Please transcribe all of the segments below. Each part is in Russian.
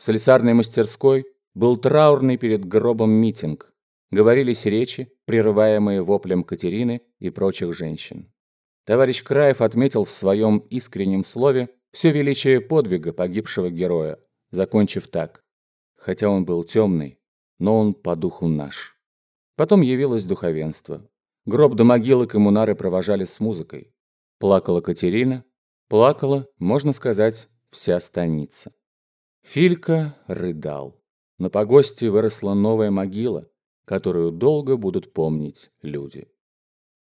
В слесарной мастерской был траурный перед гробом митинг. Говорились речи, прерываемые воплем Катерины и прочих женщин. Товарищ Краев отметил в своем искреннем слове все величие подвига погибшего героя, закончив так. Хотя он был темный, но он по духу наш. Потом явилось духовенство. Гроб до могилы коммунары провожали с музыкой. Плакала Катерина, плакала, можно сказать, вся станица. Филька рыдал. На погосте выросла новая могила, которую долго будут помнить люди.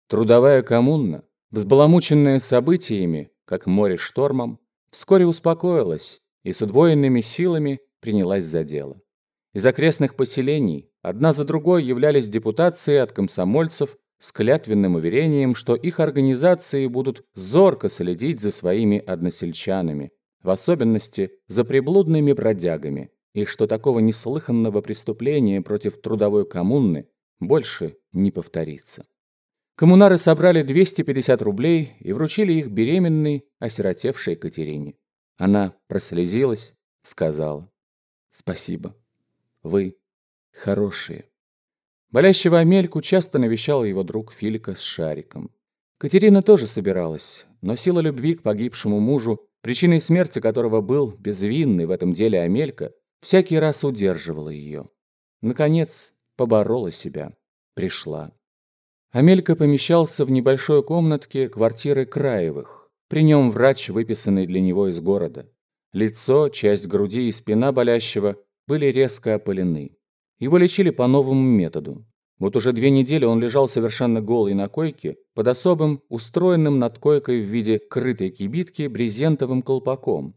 Трудовая коммуна, взбаламученная событиями, как море штормом, вскоре успокоилась и с удвоенными силами принялась за дело. Из окрестных поселений одна за другой являлись депутации от комсомольцев с клятвенным уверением, что их организации будут зорко следить за своими односельчанами, в особенности за приблудными бродягами, и что такого неслыханного преступления против трудовой коммуны больше не повторится. Коммунары собрали 250 рублей и вручили их беременной, осиротевшей Катерине. Она прослезилась, сказала «Спасибо, вы хорошие». Болящего Амельку часто навещал его друг Филика с Шариком. Катерина тоже собиралась, но сила любви к погибшему мужу, причиной смерти которого был безвинный в этом деле Амелька, всякий раз удерживала ее. Наконец, поборола себя. Пришла. Амелька помещался в небольшой комнатке квартиры Краевых. При нем врач, выписанный для него из города. Лицо, часть груди и спина болящего были резко опылены. Его лечили по новому методу. Вот уже две недели он лежал совершенно голый на койке под особым, устроенным над койкой в виде крытой кибитки брезентовым колпаком.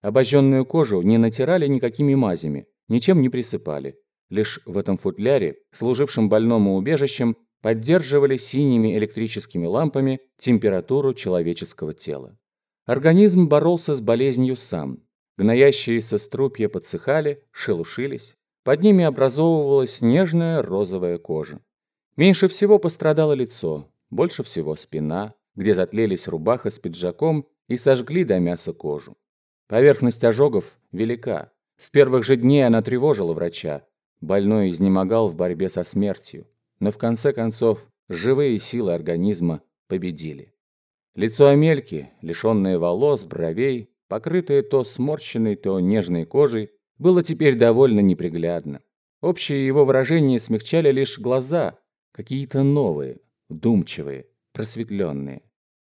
Обожженную кожу не натирали никакими мазями, ничем не присыпали. Лишь в этом футляре, служившем больному убежищем, поддерживали синими электрическими лампами температуру человеческого тела. Организм боролся с болезнью сам. Гноящиеся струпья подсыхали, шелушились. Под ними образовывалась нежная розовая кожа. Меньше всего пострадало лицо, больше всего спина, где затлелись рубаха с пиджаком и сожгли до мяса кожу. Поверхность ожогов велика. С первых же дней она тревожила врача. Больной изнемогал в борьбе со смертью. Но в конце концов живые силы организма победили. Лицо Амельки, лишенное волос, бровей, покрытое то сморщенной, то нежной кожей, было теперь довольно неприглядно. Общее его выражение смягчали лишь глаза, какие-то новые, вдумчивые, просветленные.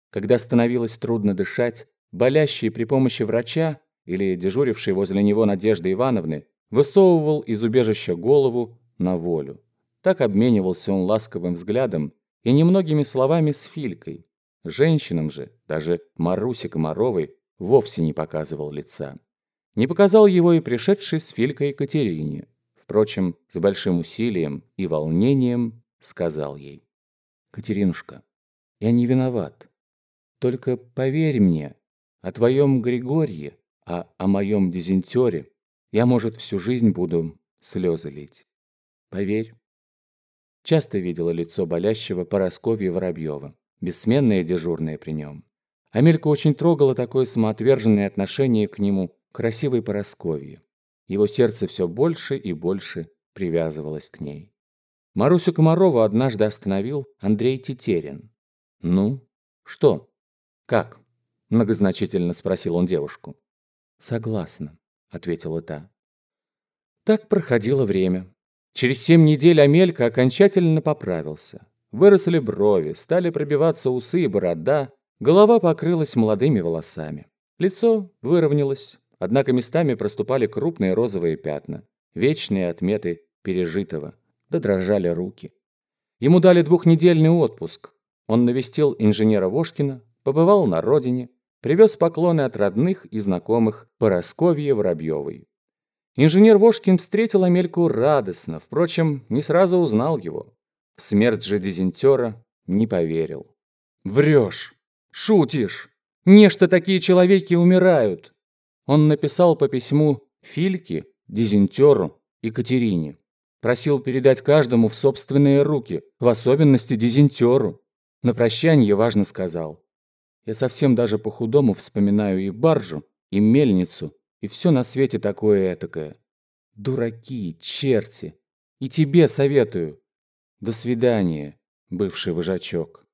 Когда становилось трудно дышать, болящий при помощи врача или дежуривший возле него Надежды Ивановны высовывал из убежища голову на волю. Так обменивался он ласковым взглядом и немногими словами с Филькой. Женщинам же, даже Марусе Комаровой, вовсе не показывал лица. Не показал его и пришедший с Филькой Екатерине. Впрочем, с большим усилием и волнением сказал ей. «Катеринушка, я не виноват. Только поверь мне, о твоем Григорье, а о моем дизентере я, может, всю жизнь буду слезы лить. Поверь». Часто видела лицо болящего Поросковья Воробьева, бессменное дежурное при нем. Амелька очень трогала такое самоотверженное отношение к нему, красивой Поросковье. Его сердце все больше и больше привязывалось к ней. Марусю Комарову однажды остановил Андрей Тетерин. «Ну, что? Как?» – многозначительно спросил он девушку. «Согласна», – ответила та. Так проходило время. Через семь недель Амелька окончательно поправился. Выросли брови, стали пробиваться усы и борода, голова покрылась молодыми волосами. Лицо выровнялось, Однако местами проступали крупные розовые пятна, вечные отметы пережитого, да дрожали руки. Ему дали двухнедельный отпуск. Он навестил инженера Вошкина, побывал на родине, привез поклоны от родных и знакомых Поросковье Воробьевой. Инженер Вошкин встретил Амельку радостно, впрочем, не сразу узнал его. В смерть же дизентера не поверил. «Врешь! Шутишь! Нечто такие человеки умирают!» Он написал по письму Фильке, Дизентеру и Катерине. Просил передать каждому в собственные руки, в особенности Дизентеру. На прощанье важно сказал. Я совсем даже по-худому вспоминаю и баржу, и мельницу, И все на свете такое этакое. Дураки, черти. И тебе советую. До свидания, бывший вожачок.